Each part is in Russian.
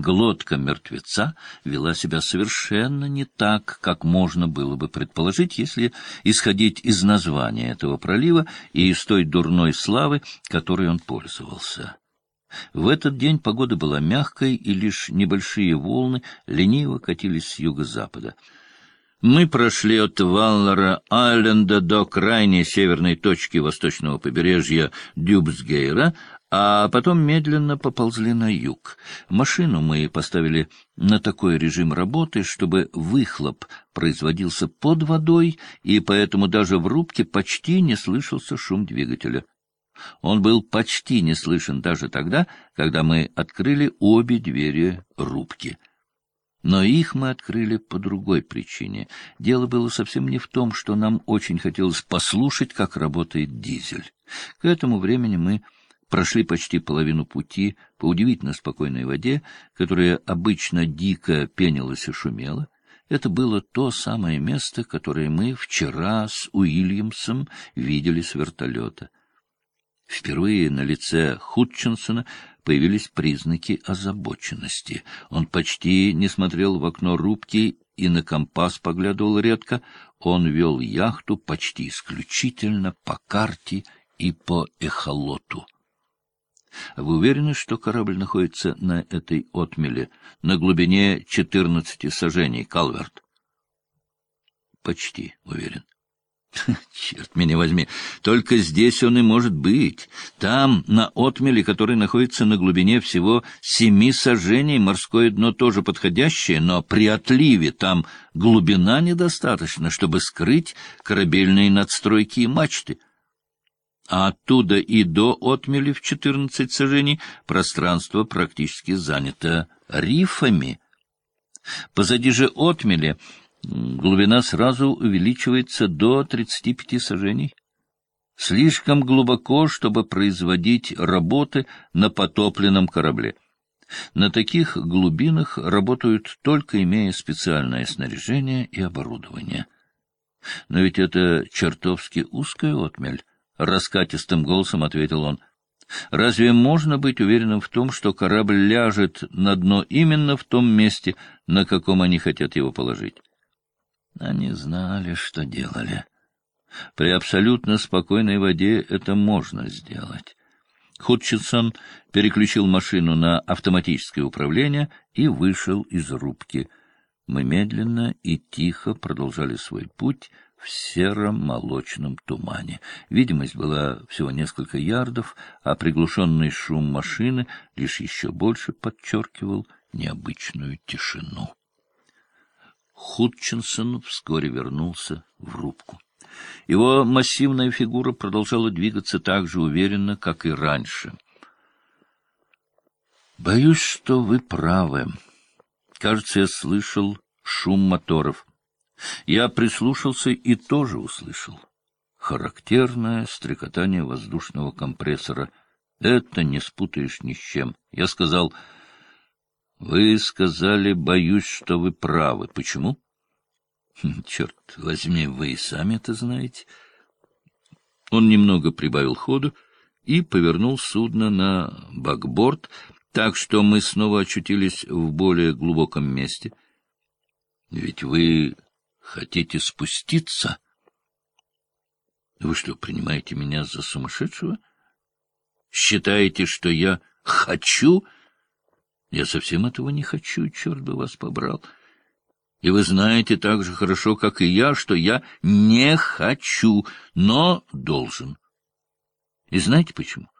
глотка мертвеца вела себя совершенно не так, как можно было бы предположить, если исходить из названия этого пролива и из той дурной славы, которой он пользовался. В этот день погода была мягкой, и лишь небольшие волны лениво катились с юго-запада. Мы прошли от Валлара-Айленда до крайней северной точки восточного побережья Дюбсгейра, а потом медленно поползли на юг. Машину мы поставили на такой режим работы, чтобы выхлоп производился под водой, и поэтому даже в рубке почти не слышался шум двигателя. Он был почти не слышен даже тогда, когда мы открыли обе двери рубки. Но их мы открыли по другой причине. Дело было совсем не в том, что нам очень хотелось послушать, как работает дизель. К этому времени мы прошли почти половину пути по удивительно спокойной воде, которая обычно дико пенилась и шумела. Это было то самое место, которое мы вчера с Уильямсом видели с вертолета. Впервые на лице Хутчинсона появились признаки озабоченности. Он почти не смотрел в окно рубки и на компас поглядывал редко. Он вел яхту почти исключительно по карте и по эхолоту. Вы уверены, что корабль находится на этой отмеле, на глубине четырнадцати сажений, Калверт? Почти уверен. Черт меня возьми, только здесь он и может быть. Там, на отмеле, который находится на глубине всего семи сажений, морское дно тоже подходящее, но при отливе там глубина недостаточно, чтобы скрыть корабельные надстройки и мачты а оттуда и до отмели в четырнадцать сажений пространство практически занято рифами. Позади же отмели глубина сразу увеличивается до тридцати пяти сажений. Слишком глубоко, чтобы производить работы на потопленном корабле. На таких глубинах работают только имея специальное снаряжение и оборудование. Но ведь это чертовски узкая отмель раскатистым голосом ответил он. Разве можно быть уверенным в том, что корабль ляжет на дно именно в том месте, на каком они хотят его положить? Они знали, что делали. При абсолютно спокойной воде это можно сделать. Хутчинсон переключил машину на автоматическое управление и вышел из рубки. Мы медленно и тихо продолжали свой путь, в сером молочном тумане. Видимость была всего несколько ярдов, а приглушенный шум машины лишь еще больше подчеркивал необычную тишину. Худчинсон вскоре вернулся в рубку. Его массивная фигура продолжала двигаться так же уверенно, как и раньше. «Боюсь, что вы правы. Кажется, я слышал шум моторов». Я прислушался и тоже услышал. Характерное стрекотание воздушного компрессора. Это не спутаешь ни с чем. Я сказал, вы сказали, боюсь, что вы правы. Почему? Черт возьми, вы и сами это знаете. Он немного прибавил ходу и повернул судно на бакборд, так что мы снова очутились в более глубоком месте. Ведь вы Хотите спуститься? Вы что, принимаете меня за сумасшедшего? Считаете, что я хочу? Я совсем этого не хочу, черт бы вас побрал. И вы знаете так же хорошо, как и я, что я не хочу, но должен. И знаете почему?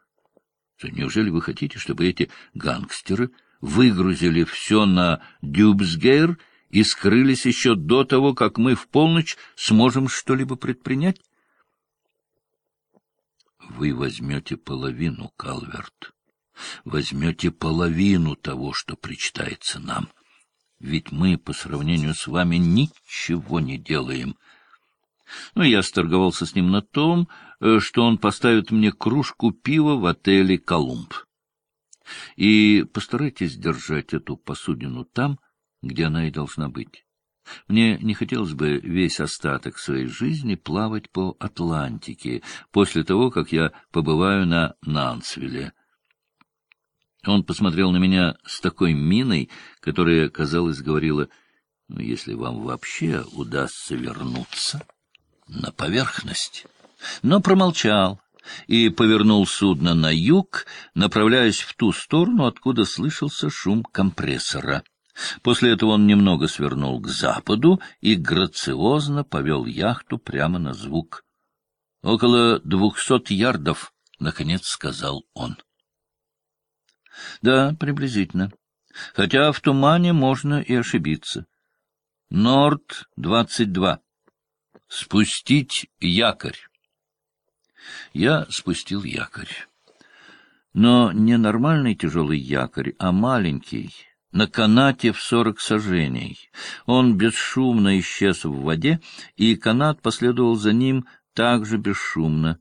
Неужели вы хотите, чтобы эти гангстеры выгрузили все на Дюбсгейр и скрылись еще до того, как мы в полночь сможем что-либо предпринять? Вы возьмете половину, Калверт. Возьмете половину того, что причитается нам. Ведь мы, по сравнению с вами, ничего не делаем. Ну, я сторговался с ним на том, э, что он поставит мне кружку пива в отеле «Колумб». И постарайтесь держать эту посудину там, где она и должна быть. Мне не хотелось бы весь остаток своей жизни плавать по Атлантике после того, как я побываю на Нансвилле. Он посмотрел на меня с такой миной, которая, казалось, говорила, «Ну, если вам вообще удастся вернуться на поверхность». Но промолчал и повернул судно на юг, направляясь в ту сторону, откуда слышался шум компрессора. После этого он немного свернул к западу и грациозно повел яхту прямо на звук. — Около двухсот ярдов, — наконец сказал он. — Да, приблизительно. Хотя в тумане можно и ошибиться. Норд, двадцать два. Спустить якорь. Я спустил якорь. Но не нормальный тяжелый якорь, а маленький, на канате в сорок сажений. Он бесшумно исчез в воде, и канат последовал за ним также бесшумно.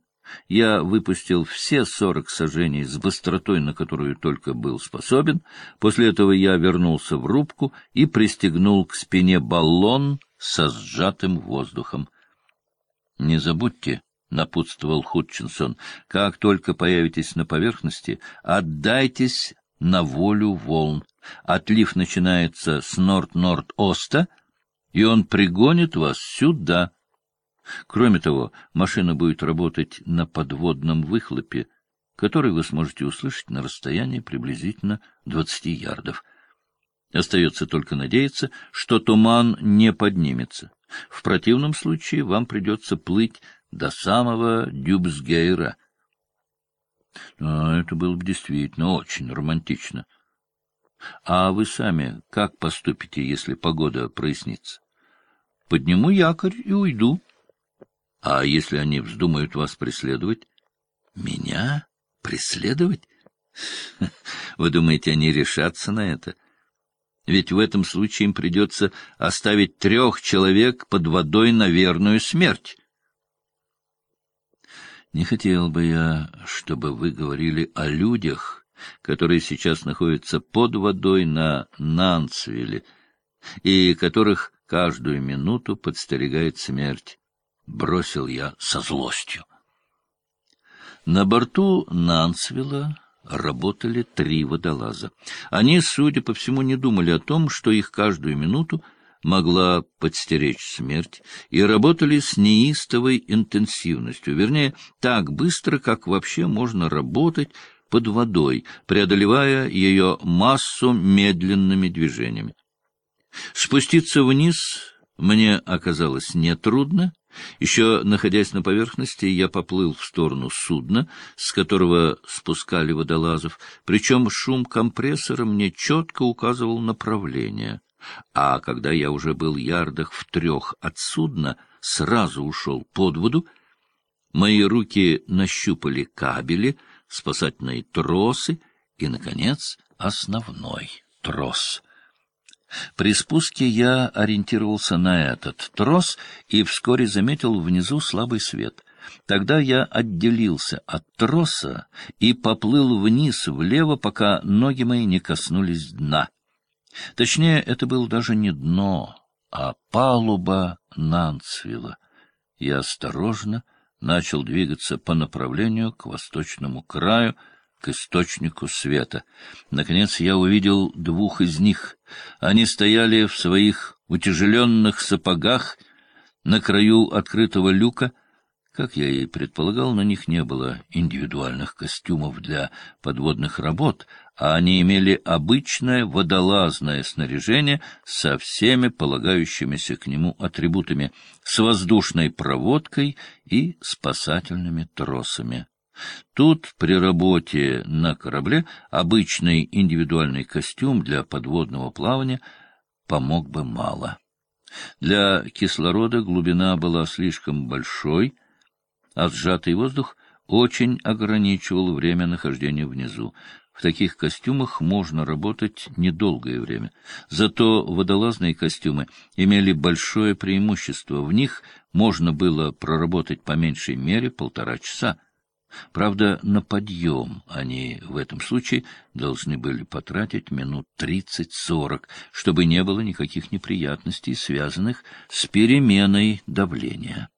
Я выпустил все сорок сажений с быстротой, на которую только был способен. После этого я вернулся в рубку и пристегнул к спине баллон со сжатым воздухом. Не забудьте, — напутствовал Хутчинсон, — как только появитесь на поверхности, отдайтесь на волю волн. Отлив начинается с норд-норд-оста, и он пригонит вас сюда. Кроме того, машина будет работать на подводном выхлопе, который вы сможете услышать на расстоянии приблизительно двадцати ярдов. Остается только надеяться, что туман не поднимется. В противном случае вам придется плыть до самого Дюбсгейра. А это было бы действительно очень романтично. А вы сами как поступите, если погода прояснится? Подниму якорь и уйду. А если они вздумают вас преследовать? Меня преследовать? Вы думаете, они решатся на это? Ведь в этом случае им придется оставить трех человек под водой на верную смерть. Не хотел бы я, чтобы вы говорили о людях, которые сейчас находятся под водой на Нансвилле, и которых каждую минуту подстерегает смерть. Бросил я со злостью. На борту Нансвилла работали три водолаза. Они, судя по всему, не думали о том, что их каждую минуту могла подстеречь смерть, и работали с неистовой интенсивностью, вернее, так быстро, как вообще можно работать под водой, преодолевая ее массу медленными движениями. Спуститься вниз мне оказалось нетрудно. Еще находясь на поверхности, я поплыл в сторону судна, с которого спускали водолазов, причем шум компрессора мне четко указывал направление — а когда я уже был ярдах в трех от судна, сразу ушел под воду, мои руки нащупали кабели, спасательные тросы и, наконец, основной трос. При спуске я ориентировался на этот трос и вскоре заметил внизу слабый свет. Тогда я отделился от троса и поплыл вниз влево, пока ноги мои не коснулись дна. Точнее, это было даже не дно, а палуба Нансвилла. Я осторожно начал двигаться по направлению к восточному краю, к источнику света. Наконец я увидел двух из них. Они стояли в своих утяжеленных сапогах на краю открытого люка. Как я и предполагал, на них не было индивидуальных костюмов для подводных работ, а они имели обычное водолазное снаряжение со всеми полагающимися к нему атрибутами, с воздушной проводкой и спасательными тросами. Тут при работе на корабле обычный индивидуальный костюм для подводного плавания помог бы мало. Для кислорода глубина была слишком большой, а сжатый воздух очень ограничивал время нахождения внизу. В таких костюмах можно работать недолгое время. Зато водолазные костюмы имели большое преимущество. В них можно было проработать по меньшей мере полтора часа. Правда, на подъем они в этом случае должны были потратить минут тридцать-сорок, чтобы не было никаких неприятностей, связанных с переменой давления.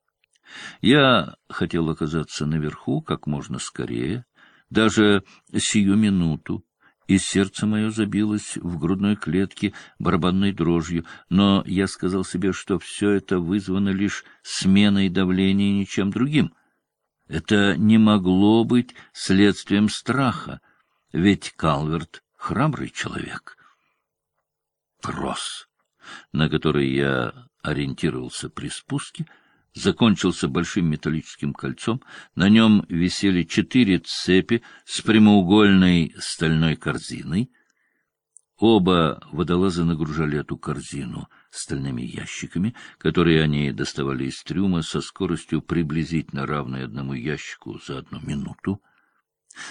Я хотел оказаться наверху как можно скорее, даже сию минуту, и сердце мое забилось в грудной клетке барабанной дрожью, но я сказал себе, что все это вызвано лишь сменой давления ничем другим. Это не могло быть следствием страха, ведь Калверт — храбрый человек. Трос, на который я ориентировался при спуске, закончился большим металлическим кольцом. На нем висели четыре цепи с прямоугольной стальной корзиной. Оба водолаза нагружали эту корзину стальными ящиками, которые они доставали из трюма со скоростью приблизительно равной одному ящику за одну минуту.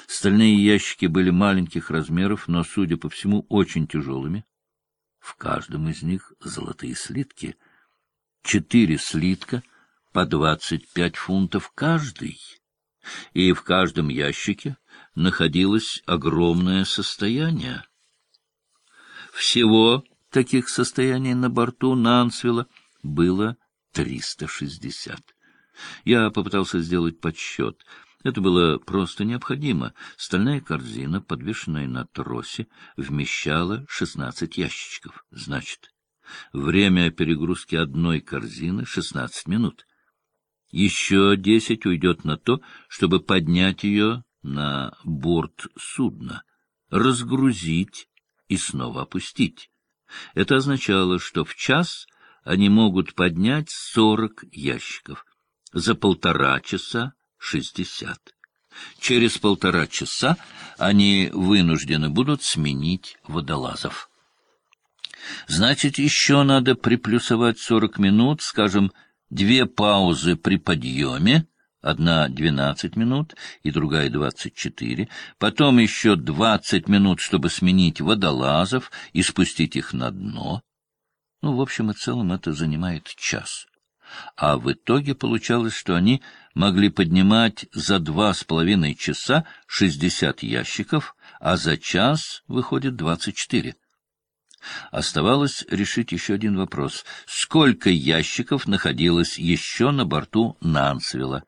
Стальные ящики были маленьких размеров, но, судя по всему, очень тяжелыми. В каждом из них золотые слитки. Четыре слитка по двадцать пять фунтов каждый. И в каждом ящике находилось огромное состояние. Всего таких состояний на борту Нансвилла было триста шестьдесят. Я попытался сделать подсчет — это было просто необходимо. Стальная корзина, подвешенная на тросе, вмещала шестнадцать ящичков. Значит, время перегрузки одной корзины — шестнадцать минут. Еще десять уйдет на то, чтобы поднять ее на борт судна, разгрузить и снова опустить. Это означало, что в час они могут поднять сорок ящиков. За полтора часа шестьдесят. Через полтора часа они вынуждены будут сменить водолазов. Значит, еще надо приплюсовать сорок минут, скажем, две паузы при подъеме, одна двенадцать минут и другая двадцать четыре, потом еще двадцать минут, чтобы сменить водолазов и спустить их на дно. Ну, в общем и целом, это занимает час а в итоге получалось, что они могли поднимать за два с половиной часа шестьдесят ящиков, а за час выходит двадцать четыре. Оставалось решить еще один вопрос. Сколько ящиков находилось еще на борту Нансвилла?